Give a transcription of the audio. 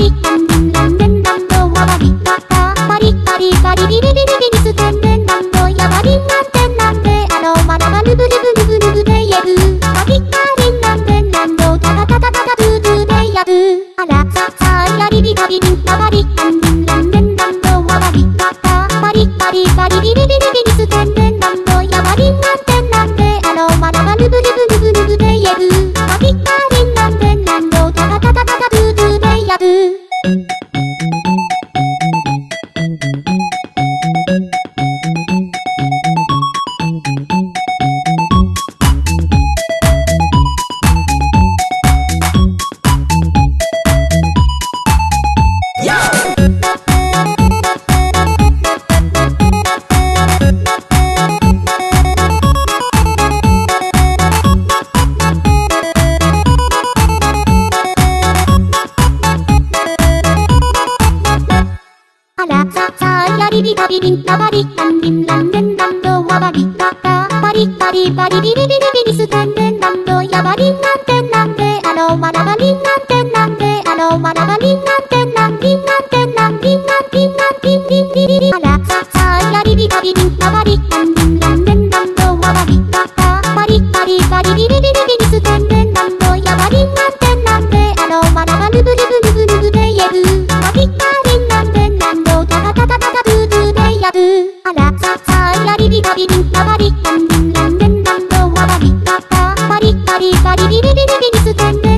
リランデンランデンランドはバリカカパリパリバリビビビビビビステンデンランドやバリンランデンランデアロマラバルブルブルブルブでイェブパリカリンランデンランドタタタタタタブーブーでやぶあらささやりびたびびんたバリランさやりびたびびんたばりランリンランデンランドはバリカカバリバリバリビリビリビリスタンデンランドやバリンなんてなんでアロマラバリンランデンランデアロマラバリンランデンランリンなんリンなんリンリンリリリリリリリリリリリあらささやりびたびびんたばりランリンランデンやりびたびびんたばりランリンラ